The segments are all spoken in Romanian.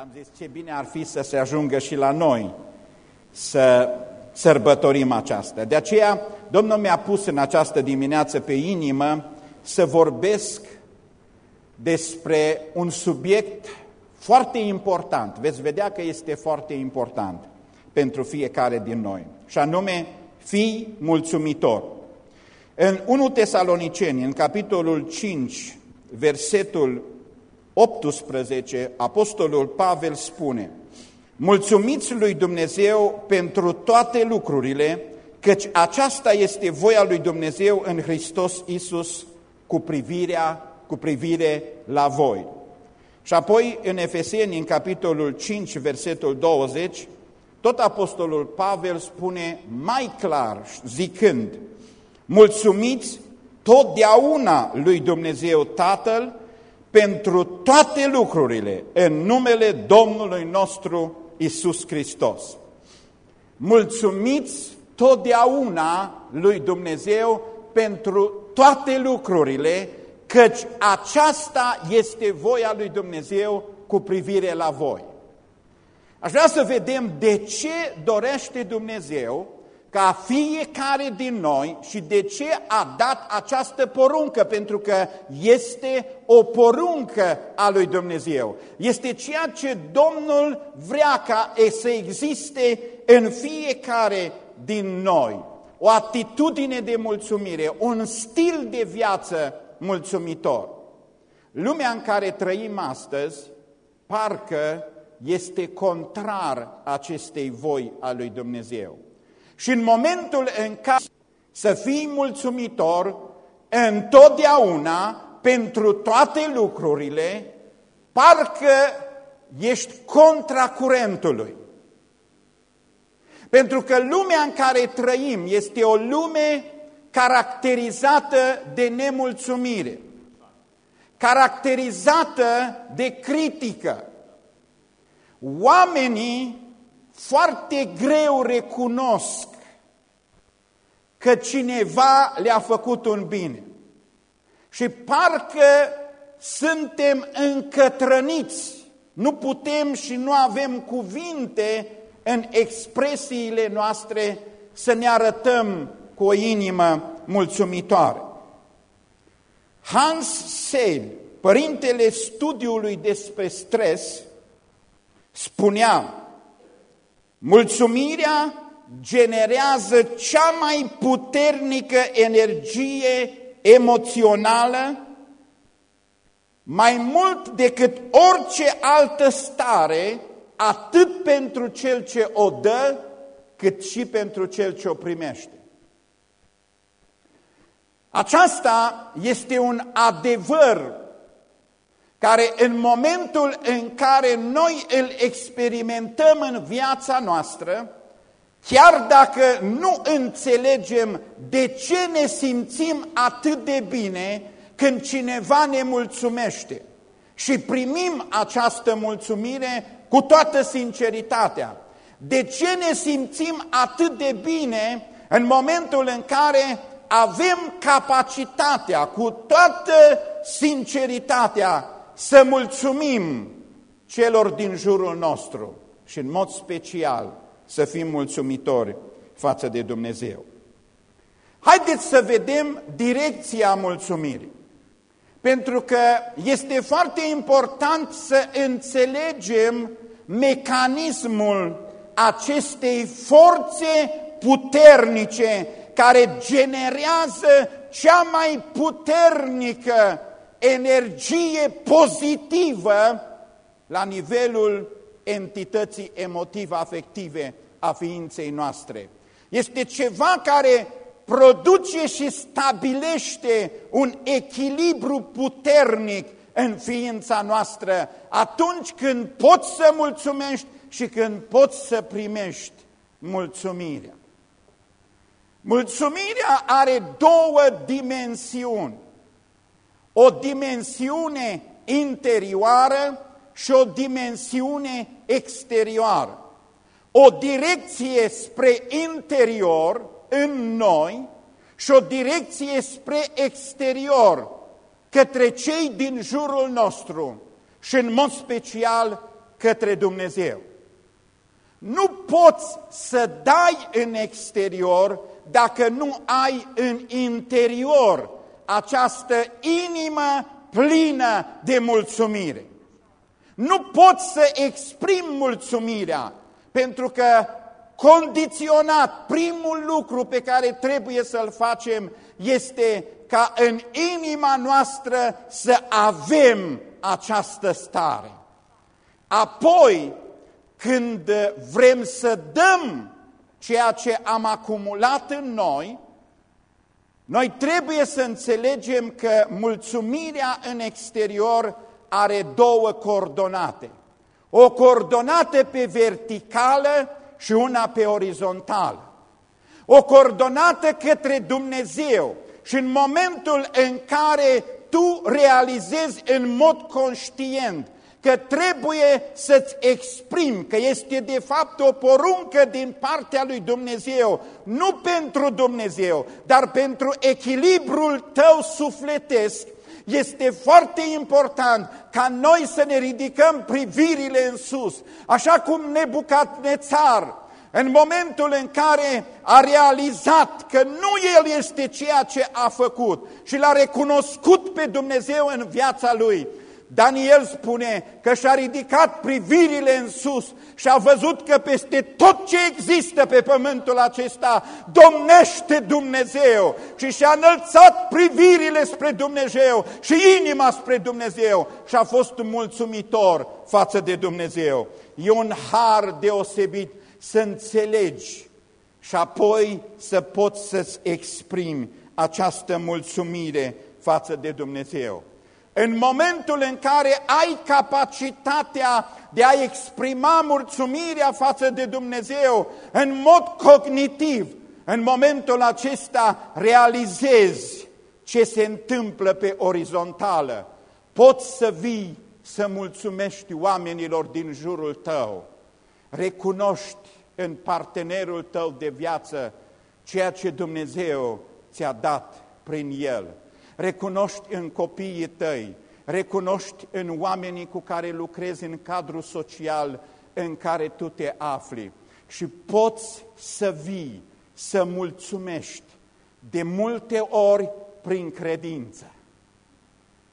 am zis ce bine ar fi să se ajungă și la noi să sărbătorim aceasta. De aceea, Domnul mi-a pus în această dimineață pe inimă să vorbesc despre un subiect foarte important. Veți vedea că este foarte important pentru fiecare din noi. Și anume, fii mulțumitor. În 1 Tesaloniceni, în capitolul 5, versetul 18, Apostolul Pavel spune Mulțumiți lui Dumnezeu pentru toate lucrurile, căci aceasta este voia lui Dumnezeu în Hristos Isus cu privirea, cu privire la voi. Și apoi în Efeseni, în capitolul 5, versetul 20, tot Apostolul Pavel spune mai clar, zicând, mulțumiți totdeauna lui Dumnezeu Tatăl pentru toate lucrurile în numele Domnului nostru Isus Hristos. Mulțumiți totdeauna lui Dumnezeu pentru toate lucrurile, căci aceasta este voia lui Dumnezeu cu privire la voi. Aș vrea să vedem de ce dorește Dumnezeu ca fiecare din noi și de ce a dat această poruncă, pentru că este o poruncă a lui Dumnezeu. Este ceea ce Domnul vrea ca să existe în fiecare din noi. O atitudine de mulțumire, un stil de viață mulțumitor. Lumea în care trăim astăzi parcă este contrar acestei voi a lui Dumnezeu. Și în momentul în care să fii mulțumitor întotdeauna pentru toate lucrurile, parcă ești contra curentului. Pentru că lumea în care trăim este o lume caracterizată de nemulțumire, caracterizată de critică. Oamenii foarte greu recunosc că cineva le-a făcut un bine. Și parcă suntem încătrăniți, nu putem și nu avem cuvinte în expresiile noastre să ne arătăm cu o inimă mulțumitoare. Hans Seil, părintele studiului despre stres, spunea Mulțumirea generează cea mai puternică energie emoțională, mai mult decât orice altă stare, atât pentru cel ce o dă, cât și pentru cel ce o primește. Aceasta este un adevăr care în momentul în care noi îl experimentăm în viața noastră, chiar dacă nu înțelegem de ce ne simțim atât de bine când cineva ne mulțumește și primim această mulțumire cu toată sinceritatea, de ce ne simțim atât de bine în momentul în care avem capacitatea, cu toată sinceritatea, să mulțumim celor din jurul nostru și în mod special să fim mulțumitori față de Dumnezeu. Haideți să vedem direcția mulțumirii. Pentru că este foarte important să înțelegem mecanismul acestei forțe puternice care generează cea mai puternică energie pozitivă la nivelul entității emotiv-afective a ființei noastre. Este ceva care produce și stabilește un echilibru puternic în ființa noastră atunci când poți să mulțumești și când poți să primești mulțumirea. Mulțumirea are două dimensiuni o dimensiune interioară și o dimensiune exterioară. O direcție spre interior în noi și o direcție spre exterior către cei din jurul nostru și în mod special către Dumnezeu. Nu poți să dai în exterior dacă nu ai în interior această inimă plină de mulțumire. Nu poți să exprimi mulțumirea, pentru că condiționat, primul lucru pe care trebuie să-l facem este ca în inima noastră să avem această stare. Apoi, când vrem să dăm ceea ce am acumulat în noi, noi trebuie să înțelegem că mulțumirea în exterior are două coordonate. O coordonată pe verticală și una pe orizontală. O coordonată către Dumnezeu și în momentul în care tu realizezi în mod conștient că trebuie să-ți exprimi că este de fapt o poruncă din partea lui Dumnezeu, nu pentru Dumnezeu, dar pentru echilibrul tău sufletesc, este foarte important ca noi să ne ridicăm privirile în sus, așa cum Nebucadnețar, în momentul în care a realizat că nu el este ceea ce a făcut și l-a recunoscut pe Dumnezeu în viața lui, Daniel spune că și-a ridicat privirile în sus și a văzut că peste tot ce există pe pământul acesta domnește Dumnezeu și și-a înălțat privirile spre Dumnezeu și inima spre Dumnezeu și a fost mulțumitor față de Dumnezeu. E un har deosebit să înțelegi și apoi să poți să-ți exprimi această mulțumire față de Dumnezeu. În momentul în care ai capacitatea de a exprima mulțumirea față de Dumnezeu în mod cognitiv, în momentul acesta realizezi ce se întâmplă pe orizontală. Poți să vii să mulțumești oamenilor din jurul tău. Recunoști în partenerul tău de viață ceea ce Dumnezeu ți-a dat prin el recunoști în copiii tăi, recunoști în oamenii cu care lucrezi în cadrul social în care tu te afli și poți să vii, să mulțumești de multe ori prin credință.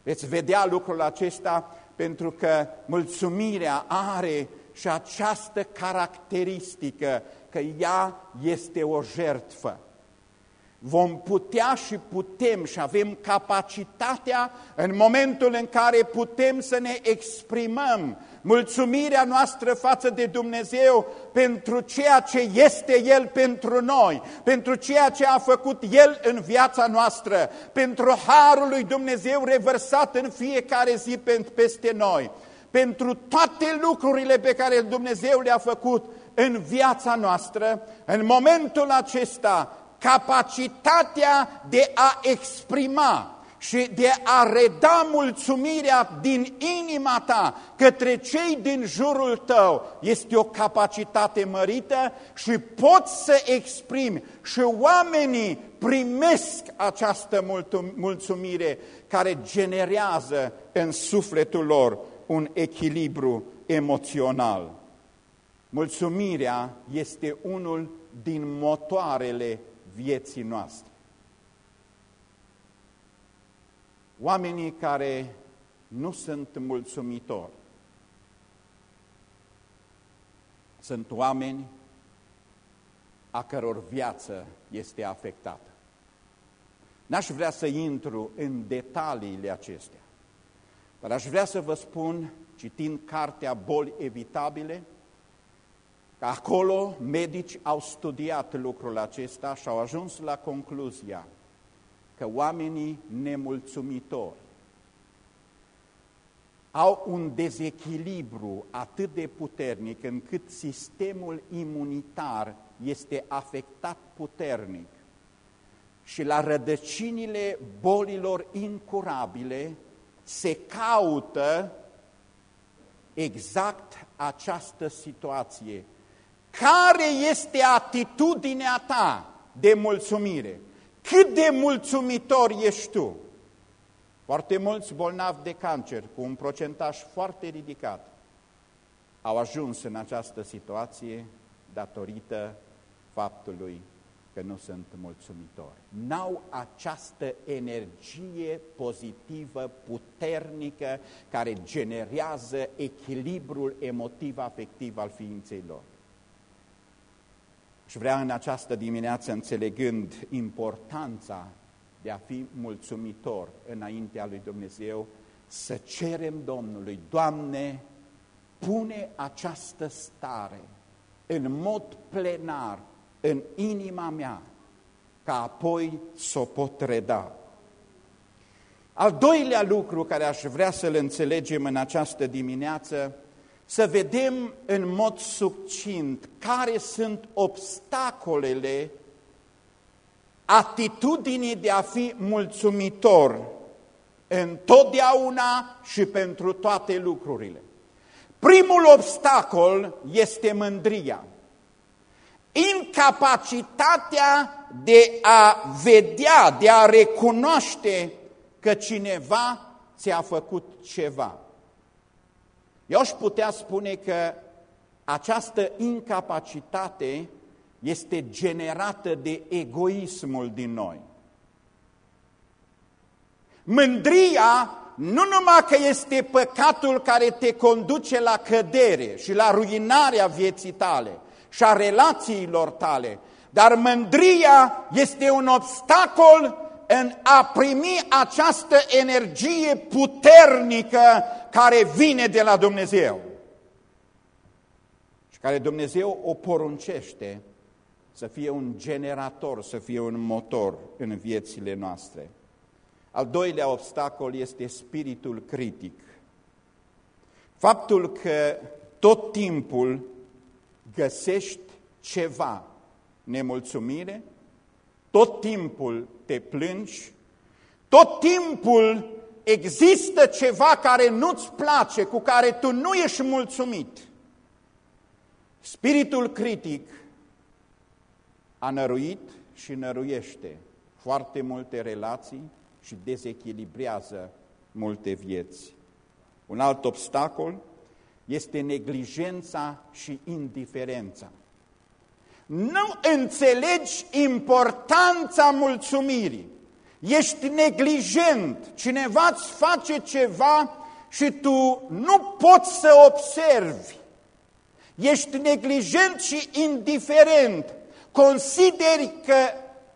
Veți vedea lucrul acesta pentru că mulțumirea are și această caracteristică că ea este o jertfă vom putea și putem și avem capacitatea în momentul în care putem să ne exprimăm mulțumirea noastră față de Dumnezeu pentru ceea ce este El pentru noi, pentru ceea ce a făcut El în viața noastră, pentru Harul lui Dumnezeu revărsat în fiecare zi peste noi, pentru toate lucrurile pe care Dumnezeu le-a făcut în viața noastră, în momentul acesta capacitatea de a exprima și de a reda mulțumirea din inima ta către cei din jurul tău este o capacitate mărită și poți să exprimi și oamenii primesc această mulțumire care generează în sufletul lor un echilibru emoțional. Mulțumirea este unul din motoarele vieții noastre. Oamenii care nu sunt mulțumitori sunt oameni a căror viață este afectată. N-aș vrea să intru în detaliile acestea, dar aș vrea să vă spun, citind cartea Boli evitabile, Acolo medici au studiat lucrul acesta și au ajuns la concluzia că oamenii nemulțumitori au un dezechilibru atât de puternic încât sistemul imunitar este afectat puternic. Și la rădăcinile bolilor incurabile se caută exact această situație care este atitudinea ta de mulțumire? Cât de mulțumitor ești tu? Foarte mulți bolnavi de cancer, cu un procentaj foarte ridicat, au ajuns în această situație datorită faptului că nu sunt mulțumitori. N-au această energie pozitivă, puternică, care generează echilibrul emotiv-afectiv al ființei lor. Și vrea în această dimineață, înțelegând importanța de a fi mulțumitor înaintea lui Dumnezeu, să cerem Domnului, Doamne, pune această stare în mod plenar în inima mea, ca apoi să o pot reda. Al doilea lucru care aș vrea să-l înțelegem în această dimineață, să vedem în mod succint care sunt obstacolele atitudinii de a fi mulțumitor întotdeauna și pentru toate lucrurile. Primul obstacol este mândria. Incapacitatea de a vedea, de a recunoaște că cineva ți-a făcut ceva. Eu aș putea spune că această incapacitate este generată de egoismul din noi. Mândria nu numai că este păcatul care te conduce la cădere și la ruinarea vieții tale și a relațiilor tale, dar mândria este un obstacol în a primi această energie puternică care vine de la Dumnezeu și care Dumnezeu o poruncește să fie un generator, să fie un motor în viețile noastre. Al doilea obstacol este spiritul critic. Faptul că tot timpul găsești ceva, nemulțumire, tot timpul te plângi, tot timpul există ceva care nu-ți place, cu care tu nu ești mulțumit. Spiritul critic a năruit și năruiește foarte multe relații, și dezechilibrează multe vieți. Un alt obstacol este neglijența și indiferența. Nu înțelegi importanța mulțumirii. Ești neglijent, cineva îți face ceva și tu nu poți să observi. Ești neglijent și indiferent. Consideri că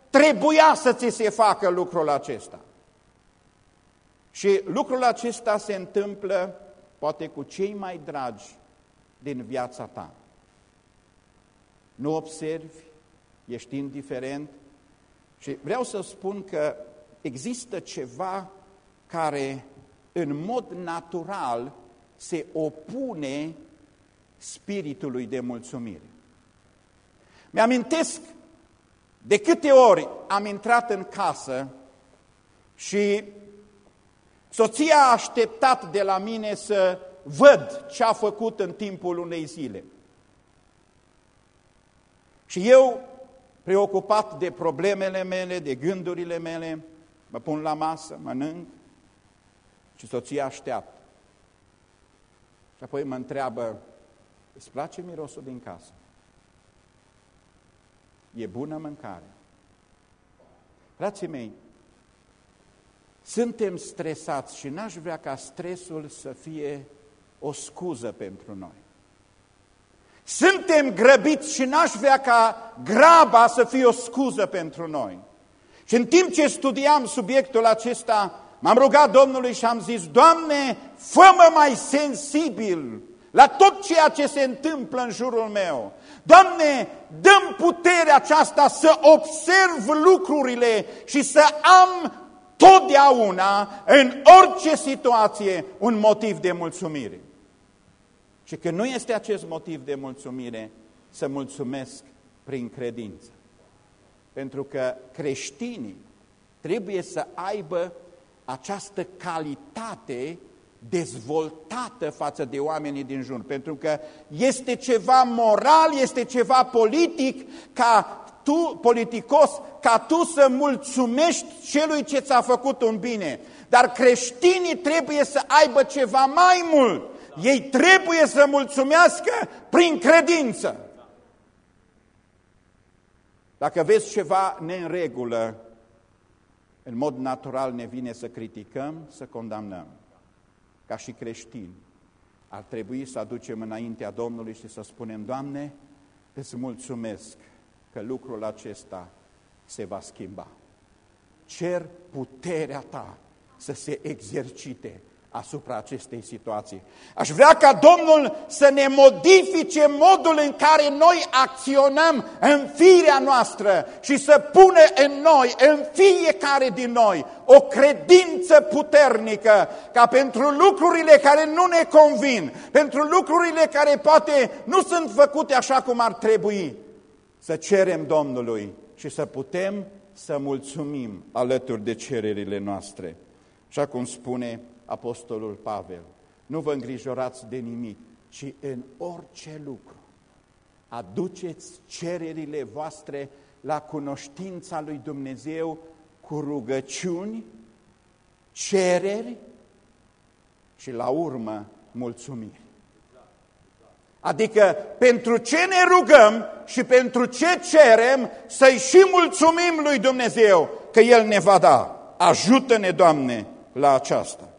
trebuia să ți se facă lucrul acesta. Și lucrul acesta se întâmplă poate cu cei mai dragi din viața ta. Nu observi, ești indiferent și vreau să spun că există ceva care în mod natural se opune spiritului de mulțumire. Mi-amintesc de câte ori am intrat în casă și Soția a așteptat de la mine să văd ce a făcut în timpul unei zile. Și eu, preocupat de problemele mele, de gândurile mele, mă pun la masă, mănânc și soția așteaptă. Și apoi mă întreabă, îți place mirosul din casă? E bună mâncare? Frații mei, suntem stresați și n-aș vrea ca stresul să fie o scuză pentru noi. Suntem grăbiți și n-aș vrea ca graba să fie o scuză pentru noi. Și în timp ce studiam subiectul acesta, m-am rugat Domnului și am zis, Doamne, fă-mă mai sensibil la tot ceea ce se întâmplă în jurul meu. Doamne, dăm puterea aceasta să observ lucrurile și să am totdeauna, în orice situație, un motiv de mulțumire. Și că nu este acest motiv de mulțumire, să mulțumesc prin credință. Pentru că creștinii trebuie să aibă această calitate dezvoltată față de oamenii din jur, pentru că este ceva moral, este ceva politic ca tu, politicos, ca tu să mulțumești celui ce ți-a făcut un bine. Dar creștinii trebuie să aibă ceva mai mult. Ei trebuie să mulțumească prin credință. Dacă vezi ceva neînregulă, în mod natural ne vine să criticăm, să condamnăm. Ca și creștini, ar trebui să aducem înaintea Domnului și să spunem, Doamne, îți mulțumesc că lucrul acesta se va schimba. Cer puterea Ta să se exercite asupra acestei situații. Aș vrea ca Domnul să ne modifice modul în care noi acționăm în firea noastră și să pune în noi, în fiecare din noi, o credință puternică ca pentru lucrurile care nu ne convin, pentru lucrurile care poate nu sunt făcute așa cum ar trebui, să cerem Domnului și să putem să mulțumim alături de cererile noastre. Așa cum spune Apostolul Pavel, nu vă îngrijorați de nimic, ci în orice lucru aduceți cererile voastre la cunoștința lui Dumnezeu cu rugăciuni, cereri și la urmă mulțumiri. Adică pentru ce ne rugăm și pentru ce cerem să-i și mulțumim lui Dumnezeu că El ne va da. Ajută-ne, Doamne, la aceasta.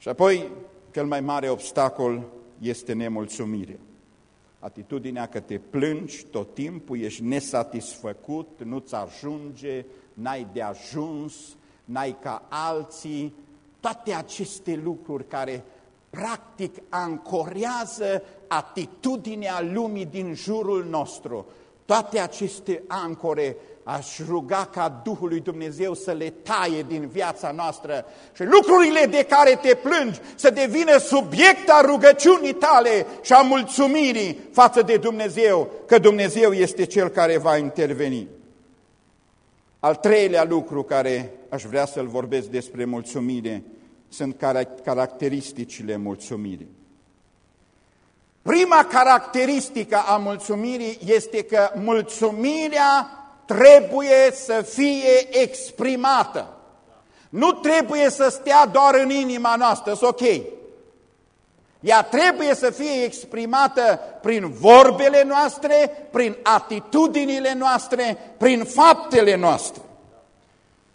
Și apoi, cel mai mare obstacol este nemulțumirea. Atitudinea că te plângi tot timpul, ești nesatisfăcut, nu-ți ajunge, n-ai de ajuns, n-ai ca alții, toate aceste lucruri care practic ancorează atitudinea lumii din jurul nostru. Toate aceste ancore aș ruga ca Duhul lui Dumnezeu să le taie din viața noastră și lucrurile de care te plângi să devină subiecta rugăciunii tale și a mulțumirii față de Dumnezeu, că Dumnezeu este Cel care va interveni. Al treilea lucru care aș vrea să-l vorbesc despre mulțumire sunt caracteristicile mulțumirii. Prima caracteristică a mulțumirii este că mulțumirea trebuie să fie exprimată. Nu trebuie să stea doar în inima noastră, sunt ok. Ea trebuie să fie exprimată prin vorbele noastre, prin atitudinile noastre, prin faptele noastre.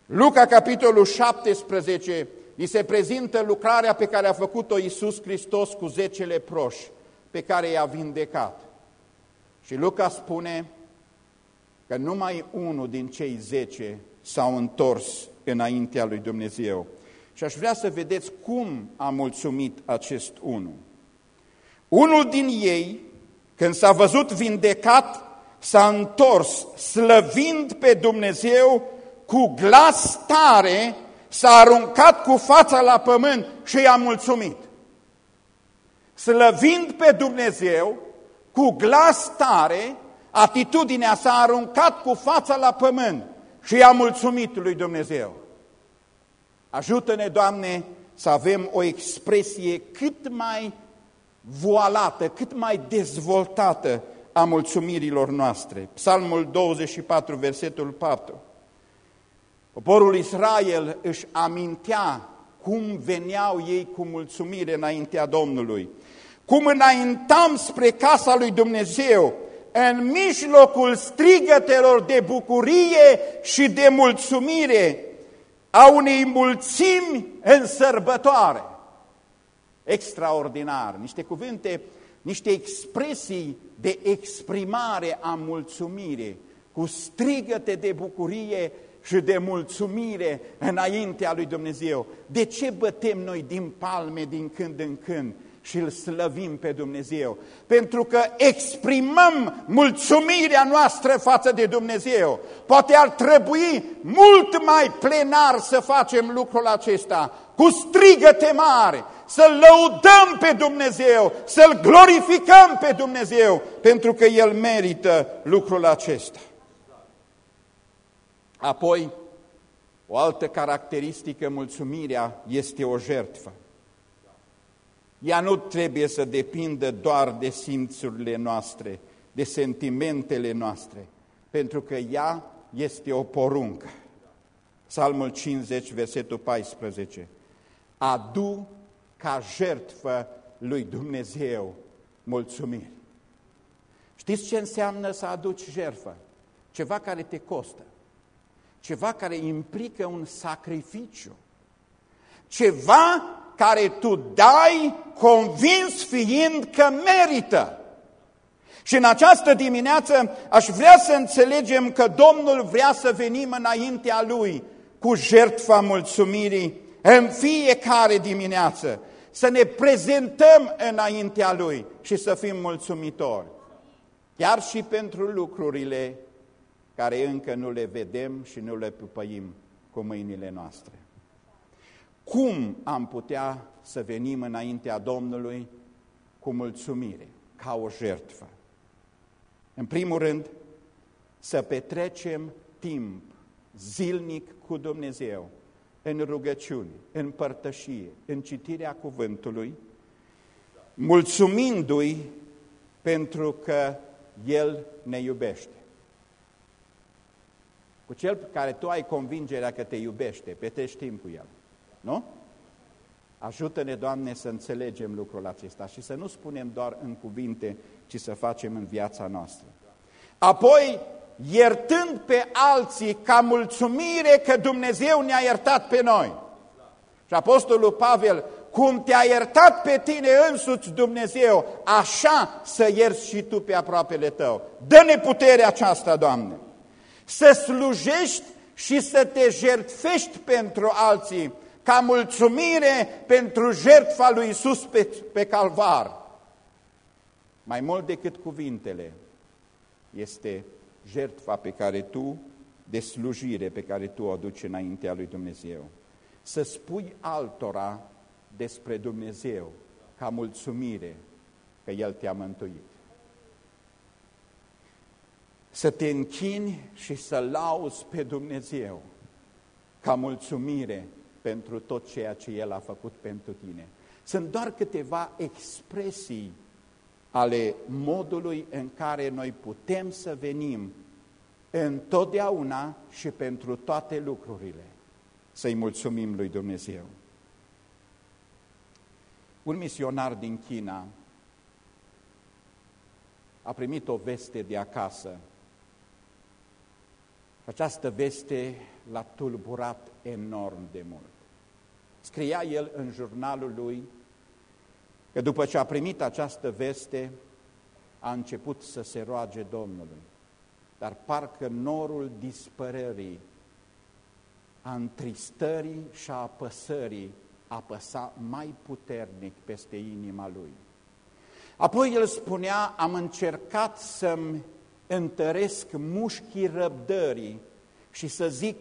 Luca, capitolul 17, îi se prezintă lucrarea pe care a făcut-o Iisus Hristos cu zece leproși, pe care i-a vindecat. Și Luca spune că numai unul din cei zece s-au întors înaintea lui Dumnezeu. Și aș vrea să vedeți cum a mulțumit acest unul. Unul din ei, când s-a văzut vindecat, s-a întors, slăvind pe Dumnezeu cu glas tare, s-a aruncat cu fața la pământ și i-a mulțumit. Slăvind pe Dumnezeu, cu glas tare, atitudinea s-a aruncat cu fața la pământ și i-a mulțumit lui Dumnezeu. Ajută-ne, Doamne, să avem o expresie cât mai voalată, cât mai dezvoltată a mulțumirilor noastre. Psalmul 24, versetul 4. Poporul Israel își amintea cum veneau ei cu mulțumire înaintea Domnului, cum înaintam spre casa lui Dumnezeu, în mijlocul strigătelor de bucurie și de mulțumire a unei mulțimi în sărbătoare. Extraordinar, niște cuvinte, niște expresii de exprimare a mulțumire, cu strigăte de bucurie și de mulțumire înaintea lui Dumnezeu. De ce bătem noi din palme din când în când? Și îl slăvim pe Dumnezeu. Pentru că exprimăm mulțumirea noastră față de Dumnezeu. Poate ar trebui mult mai plenar să facem lucrul acesta, cu strigăte mari, să-L lăudăm pe Dumnezeu, să-L glorificăm pe Dumnezeu, pentru că El merită lucrul acesta. Apoi, o altă caracteristică, mulțumirea, este o jertfă. Ea nu trebuie să depindă doar de simțurile noastre, de sentimentele noastre, pentru că ea este o poruncă. Psalmul 50, versetul 14. Adu ca jertfă lui Dumnezeu mulțumiri. Știți ce înseamnă să aduci jertfă? Ceva care te costă, ceva care implică un sacrificiu, ceva care tu dai convins fiind că merită. Și în această dimineață aș vrea să înțelegem că Domnul vrea să venim înaintea Lui cu jertfa mulțumirii în fiecare dimineață, să ne prezentăm înaintea Lui și să fim mulțumitori. Chiar și pentru lucrurile care încă nu le vedem și nu le pupăim cu mâinile noastre. Cum am putea să venim înaintea Domnului cu mulțumire, ca o jertfă? În primul rând, să petrecem timp zilnic cu Dumnezeu, în rugăciune, în părtășie, în citirea cuvântului, mulțumindu-i pentru că El ne iubește. Cu cel pe care tu ai convingerea că te iubește, petești timp cu El. Nu? Ajută-ne, Doamne, să înțelegem lucrul acesta și să nu spunem doar în cuvinte, ci să facem în viața noastră. Apoi, iertând pe alții ca mulțumire că Dumnezeu ne-a iertat pe noi. Și Apostolul Pavel, cum te-a iertat pe tine însuți Dumnezeu, așa să ierți și tu pe aproapele tău. Dă-ne puterea aceasta, Doamne, să slujești și să te jertfești pentru alții, ca mulțumire pentru jertfa lui Isus pe, pe calvar. Mai mult decât cuvintele, este jertfa pe care tu, de slujire pe care tu o aduci înaintea lui Dumnezeu. Să spui altora despre Dumnezeu ca mulțumire că El te-a mântuit. Să te închini și să lauzi pe Dumnezeu ca mulțumire pentru tot ceea ce El a făcut pentru tine. Sunt doar câteva expresii ale modului în care noi putem să venim întotdeauna și pentru toate lucrurile să-i mulțumim lui Dumnezeu. Un misionar din China a primit o veste de acasă. Această veste l-a tulburat enorm de mult. Scria el în jurnalul lui că după ce a primit această veste, a început să se roage Domnului. Dar parcă norul dispărării, a întristării și a apăsării apăsa mai puternic peste inima lui. Apoi el spunea, am încercat să-mi întăresc mușchii răbdării și să zic,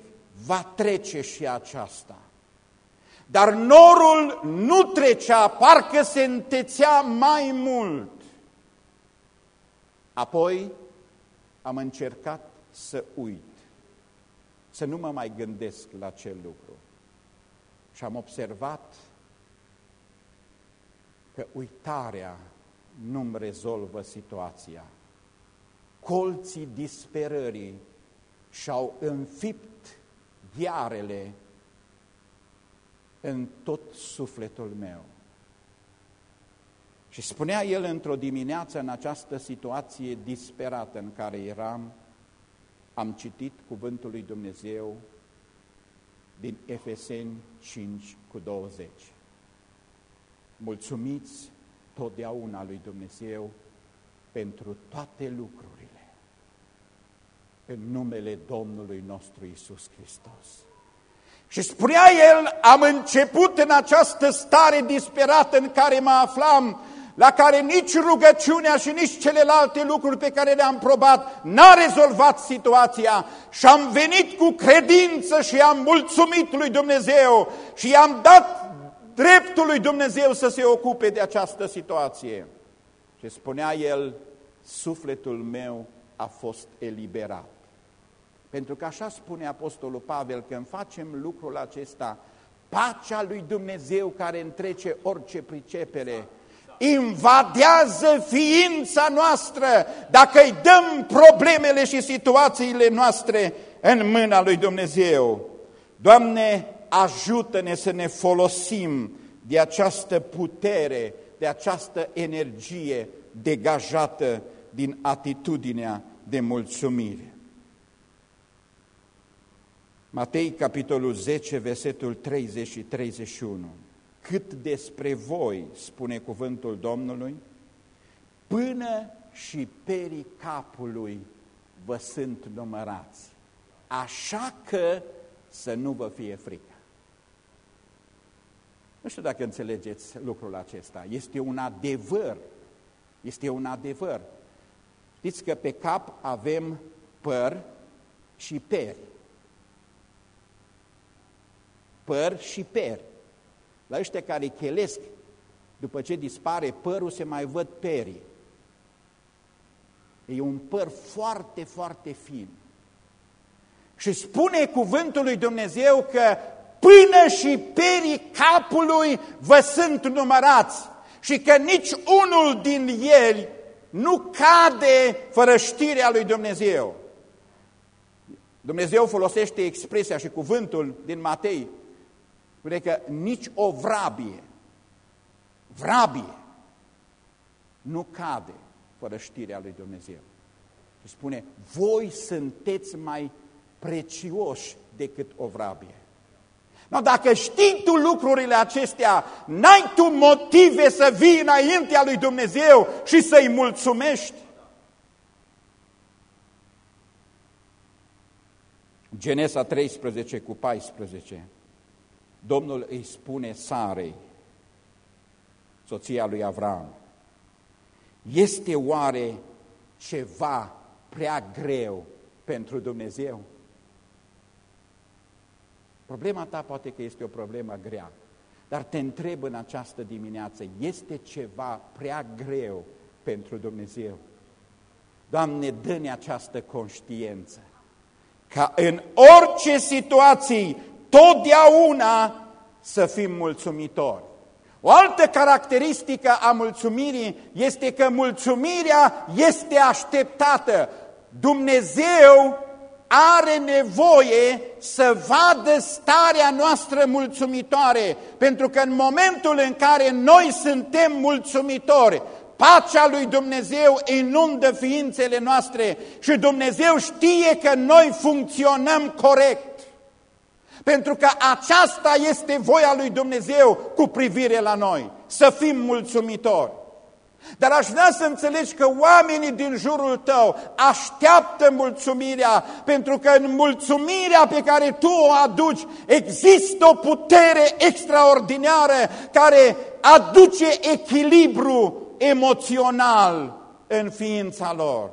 va trece și aceasta. Dar norul nu trecea, parcă se întețea mai mult. Apoi am încercat să uit, să nu mă mai gândesc la acel lucru. Și am observat că uitarea nu-mi rezolvă situația. Colții disperării și-au înfipt ghearele în tot sufletul meu. Și spunea el într-o dimineață în această situație disperată în care eram, am citit cuvântul lui Dumnezeu din Efeseni 5 cu 20. Mulțumiți totdeauna lui Dumnezeu pentru toate lucrurile, în numele Domnului nostru Isus Hristos. Și spunea el, am început în această stare disperată în care mă aflam, la care nici rugăciunea și nici celelalte lucruri pe care le-am probat n-a rezolvat situația și am venit cu credință și am mulțumit lui Dumnezeu și i-am dat dreptul lui Dumnezeu să se ocupe de această situație. Și spunea el, sufletul meu a fost eliberat. Pentru că așa spune Apostolul Pavel, când facem lucrul acesta, pacea lui Dumnezeu care întrece orice pricepere, invadează ființa noastră dacă îi dăm problemele și situațiile noastre în mâna lui Dumnezeu. Doamne, ajută-ne să ne folosim de această putere, de de această energie degajată din atitudinea de mulțumire. Matei, capitolul 10, versetul 30 și 31. Cât despre voi, spune cuvântul Domnului, până și perii capului vă sunt numărați, așa că să nu vă fie frică. Nu știu dacă înțelegeți lucrul acesta. Este un adevăr. Este un adevăr. Știți că pe cap avem păr și peri. Păr și peri. La ăștia care chelesc, după ce dispare părul, se mai văd perii. E un păr foarte, foarte fin. Și spune cuvântul lui Dumnezeu că până și perii capului vă sunt numărați și că nici unul din ei nu cade fără știrea lui Dumnezeu. Dumnezeu folosește expresia și cuvântul din Matei, spune că nici o vrabie, vrabie, nu cade fără știrea lui Dumnezeu. Și spune, voi sunteți mai precioși decât o vrabie. No, dacă știi tu lucrurile acestea, n-ai tu motive să vii înaintea lui Dumnezeu și să-i mulțumești. Genesa 13 cu 14. Domnul îi spune Sarei, soția lui Avram, este oare ceva prea greu pentru Dumnezeu? Problema ta poate că este o problemă grea, dar te întreb în această dimineață, este ceva prea greu pentru Dumnezeu? Doamne, dă-ne această conștiință, ca în orice situație, totdeauna să fim mulțumitori. O altă caracteristică a mulțumirii este că mulțumirea este așteptată. Dumnezeu are nevoie să vadă starea noastră mulțumitoare, pentru că în momentul în care noi suntem mulțumitori, pacea lui Dumnezeu inundă ființele noastre și Dumnezeu știe că noi funcționăm corect. Pentru că aceasta este voia lui Dumnezeu cu privire la noi, să fim mulțumitori. Dar aș vrea să înțelegi că oamenii din jurul tău așteaptă mulțumirea, pentru că în mulțumirea pe care tu o aduci există o putere extraordinară care aduce echilibru emoțional în ființa lor.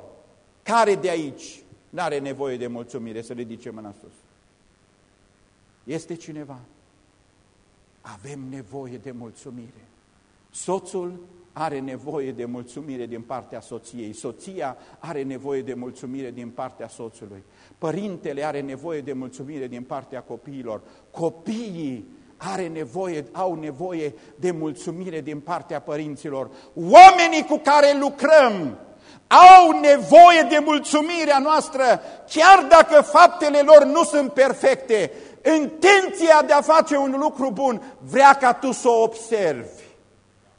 Care de aici nu are nevoie de mulțumire? Să ridice mâna sus. Este cineva? Avem nevoie de mulțumire. Soțul are nevoie de mulțumire din partea soției, soția are nevoie de mulțumire din partea soțului, părintele are nevoie de mulțumire din partea copiilor, copiii are nevoie, au nevoie de mulțumire din partea părinților, oamenii cu care lucrăm au nevoie de mulțumirea noastră, chiar dacă faptele lor nu sunt perfecte, intenția de a face un lucru bun vrea ca tu să o observi.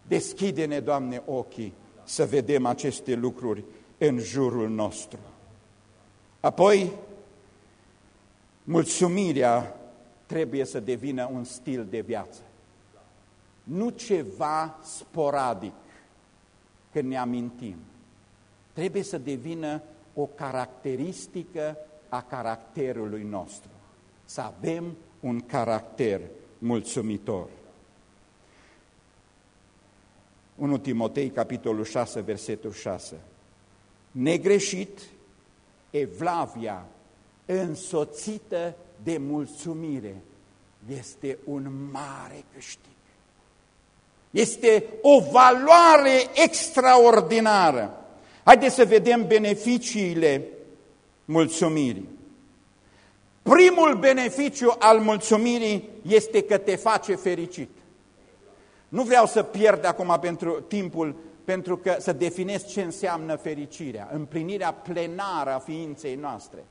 Deschide-ne, Doamne, ochii să vedem aceste lucruri în jurul nostru. Apoi, mulțumirea trebuie să devină un stil de viață. Nu ceva sporadic când ne amintim. Trebuie să devină o caracteristică a caracterului nostru. Să avem un caracter mulțumitor. 1 Timotei, capitolul 6, versetul 6. Negreșit, Evlavia, însoțită de mulțumire, este un mare câștig. Este o valoare extraordinară. Haideți să vedem beneficiile mulțumirii. Primul beneficiu al mulțumirii este că te face fericit. Nu vreau să pierd acum pentru timpul pentru că să definesc ce înseamnă fericirea, împlinirea plenară a ființei noastre.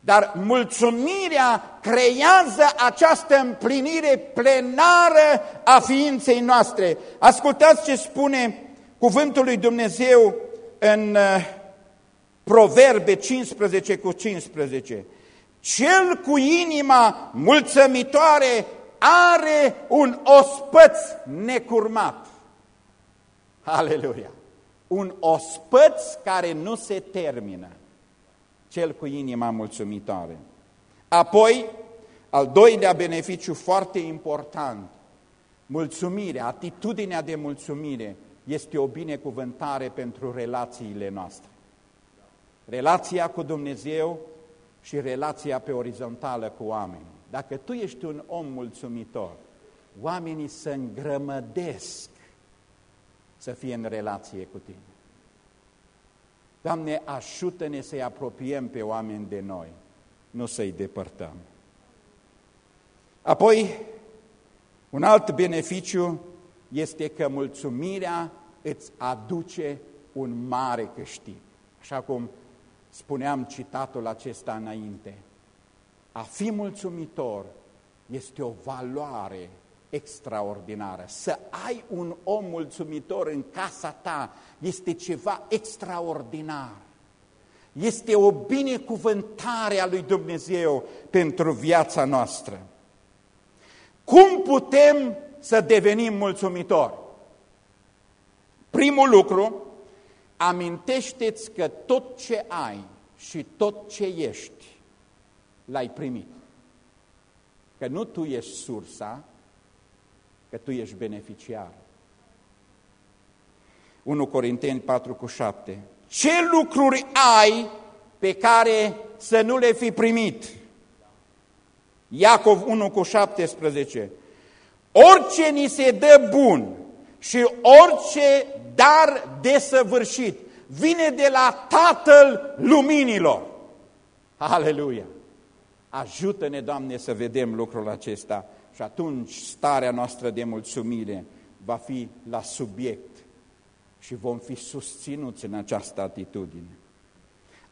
Dar mulțumirea creează această împlinire plenară a ființei noastre. Ascultați ce spune cuvântul lui Dumnezeu în uh, Proverbe 15 cu 15. Cel cu inima mulțumitoare are un ospăț necurmat. Aleluia! Un ospăț care nu se termină. Cel cu inima mulțumitoare. Apoi, al doilea beneficiu foarte important, mulțumirea, atitudinea de mulțumire este o binecuvântare pentru relațiile noastre. Relația cu Dumnezeu și relația pe orizontală cu oameni. Dacă tu ești un om mulțumitor, oamenii se îngrămădesc să fie în relație cu tine. Doamne, ajută-ne să-i apropiem pe oameni de noi, nu să-i depărtăm. Apoi, un alt beneficiu este că mulțumirea îți aduce un mare câștig. Așa cum spuneam citatul acesta înainte. A fi mulțumitor este o valoare extraordinară. Să ai un om mulțumitor în casa ta este ceva extraordinar. Este o binecuvântare a lui Dumnezeu pentru viața noastră. Cum putem să devenim mulțumitori? Primul lucru, amintește-ți că tot ce ai și tot ce ești, l-ai primit. Că nu tu ești sursa, că tu ești beneficiar. 1 Corinteni 4 cu 7. Ce lucruri ai pe care să nu le fi primit? Iacov 1 cu 17. Orice ni se dă bun și orice dar desăvârșit vine de la Tatăl Luminilor. Aleluia! Ajută-ne, Doamne, să vedem lucrul acesta și atunci starea noastră de mulțumire va fi la subiect și vom fi susținuți în această atitudine.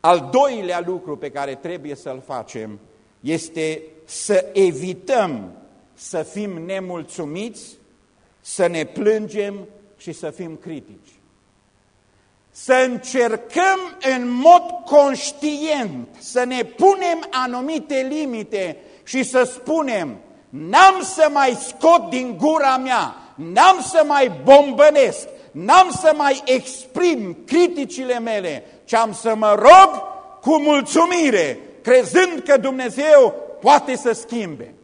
Al doilea lucru pe care trebuie să-l facem este să evităm să fim nemulțumiți, să ne plângem și să fim critici. Să încercăm în mod conștient să ne punem anumite limite și să spunem n-am să mai scot din gura mea, n-am să mai bombănesc, n-am să mai exprim criticile mele, ci am să mă rog cu mulțumire, crezând că Dumnezeu poate să schimbe.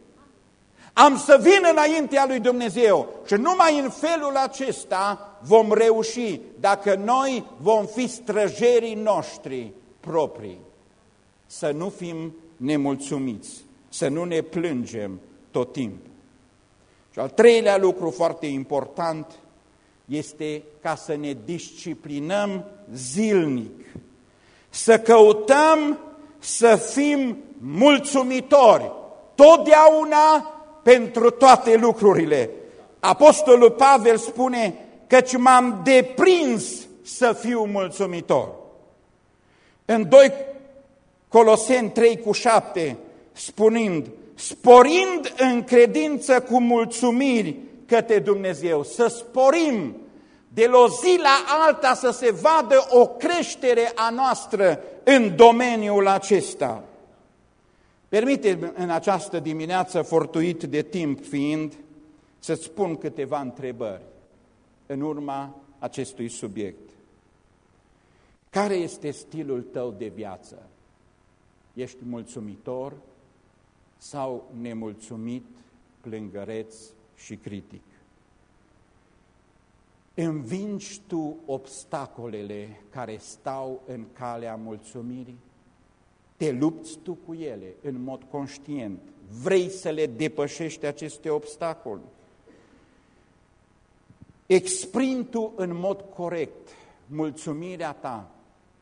Am să vin înaintea lui Dumnezeu și numai în felul acesta vom reuși dacă noi vom fi străjerii noștri proprii. Să nu fim nemulțumiți, să nu ne plângem tot timpul. Și al treilea lucru foarte important este ca să ne disciplinăm zilnic, să căutăm să fim mulțumitori, totdeauna pentru toate lucrurile. Apostolul Pavel spune căci m-am deprins să fiu mulțumitor. În 2 Coloseni 3 cu 7, spunând, sporind în credință cu mulțumiri către Dumnezeu, să sporim de la o zi la alta să se vadă o creștere a noastră în domeniul acesta. Permite în această dimineață, fortuit de timp fiind, să-ți spun câteva întrebări în urma acestui subiect. Care este stilul tău de viață? Ești mulțumitor sau nemulțumit, plângăreț și critic? Învingi tu obstacolele care stau în calea mulțumirii? Te lupți tu cu ele în mod conștient. Vrei să le depășești aceste obstacole. Exprim tu în mod corect mulțumirea ta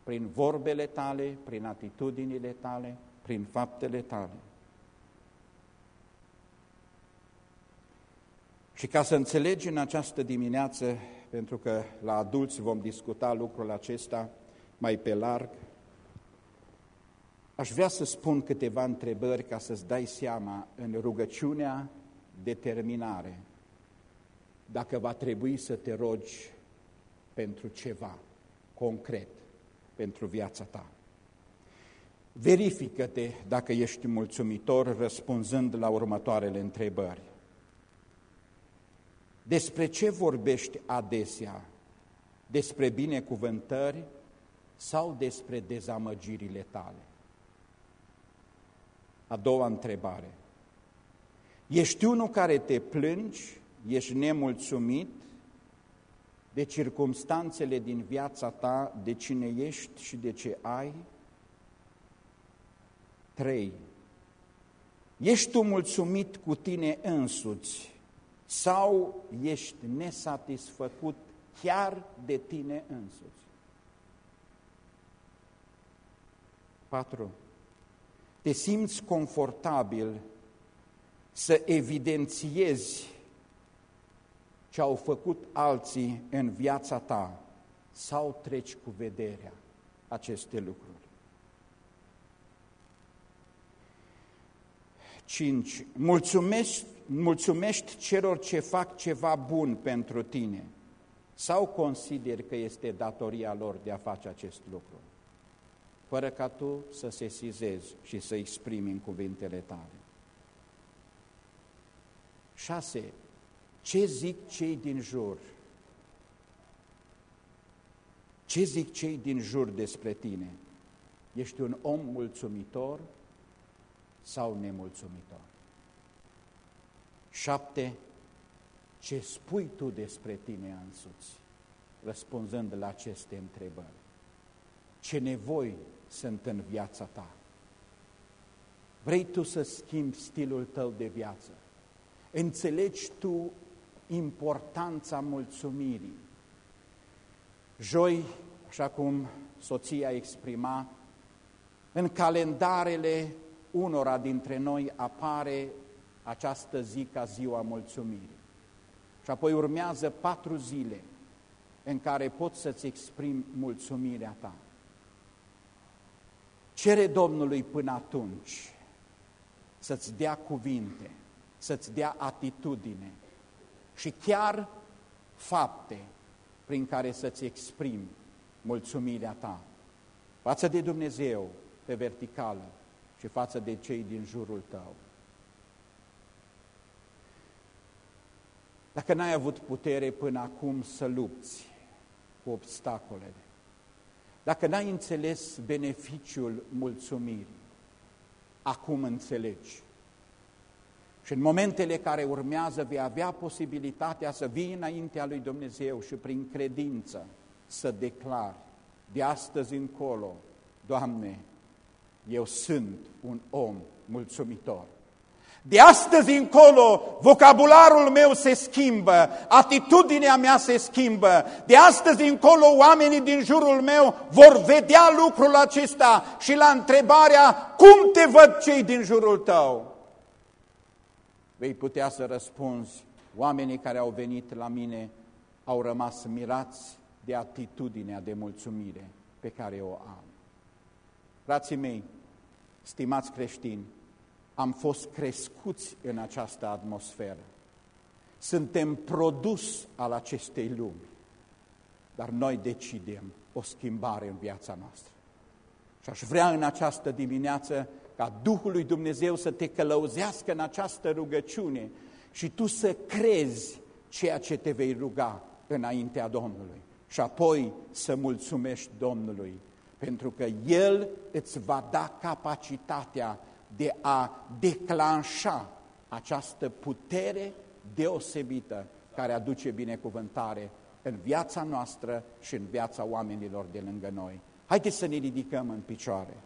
prin vorbele tale, prin atitudinile tale, prin faptele tale. Și ca să înțelegi în această dimineață, pentru că la adulți vom discuta lucrul acesta mai pe larg, Aș vrea să spun câteva întrebări ca să-ți dai seama în rugăciunea determinare dacă va trebui să te rogi pentru ceva concret pentru viața ta. Verifică-te dacă ești mulțumitor răspunzând la următoarele întrebări. Despre ce vorbești adesea? Despre binecuvântări sau despre dezamăgirile tale? A doua întrebare. Ești unul care te plângi, ești nemulțumit de circumstanțele din viața ta, de cine ești și de ce ai? 3. Ești tu mulțumit cu tine însuți sau ești nesatisfăcut chiar de tine însuți? 4. Te simți confortabil să evidențiezi ce au făcut alții în viața ta sau treci cu vederea aceste lucruri. 5. Mulțumești, mulțumești celor ce fac ceva bun pentru tine sau consideri că este datoria lor de a face acest lucru, fără ca tu să sesizezi și să exprimi în cuvintele tale. 6. Ce zic cei din jur? Ce zic cei din jur despre tine? Ești un om mulțumitor sau nemulțumitor? Șapte, ce spui tu despre tine însuți, răspunzând la aceste întrebări? Ce nevoi sunt în viața ta? Vrei tu să schimbi stilul tău de viață? Înțelegi tu importanța mulțumirii? Joi, așa cum soția exprima, în calendarele unora dintre noi apare această zi ca ziua mulțumirii. Și apoi urmează patru zile în care poți să-ți exprimi mulțumirea ta. Cere Domnului până atunci să-ți dea cuvinte, să-ți dea atitudine și chiar fapte prin care să-ți exprimi mulțumirea ta față de Dumnezeu pe verticală și față de cei din jurul tău. Dacă n-ai avut putere până acum să lupți cu obstacolele, dacă n-ai înțeles beneficiul mulțumirii, acum înțelegi. Și în momentele care urmează vei avea posibilitatea să vii înaintea lui Dumnezeu și prin credință să declari de astăzi încolo, Doamne, eu sunt un om mulțumitor. De astăzi încolo, vocabularul meu se schimbă, atitudinea mea se schimbă. De astăzi încolo, oamenii din jurul meu vor vedea lucrul acesta și la întrebarea, cum te văd cei din jurul tău? Vei putea să răspunzi, oamenii care au venit la mine au rămas mirați de atitudinea de mulțumire pe care o am. Frații mei, stimați creștini, am fost crescuți în această atmosferă. Suntem produs al acestei lumi, dar noi decidem o schimbare în viața noastră. Și aș vrea în această dimineață ca Duhul lui Dumnezeu să te călăuzească în această rugăciune și tu să crezi ceea ce te vei ruga înaintea Domnului și apoi să mulțumești Domnului pentru că El îți va da capacitatea de a declanșa această putere deosebită care aduce binecuvântare în viața noastră și în viața oamenilor de lângă noi. Haideți să ne ridicăm în picioare.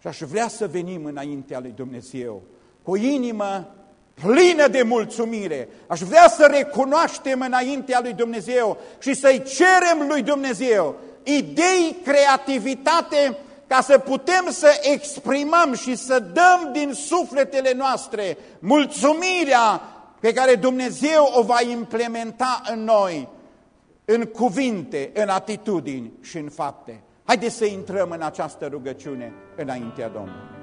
Și aș vrea să venim înaintea lui Dumnezeu cu o inimă plină de mulțumire. Aș vrea să recunoaștem înaintea lui Dumnezeu și să-i cerem lui Dumnezeu idei, creativitate, ca să putem să exprimăm și să dăm din sufletele noastre mulțumirea pe care Dumnezeu o va implementa în noi, în cuvinte, în atitudini și în fapte. Haideți să intrăm în această rugăciune înaintea Domnului.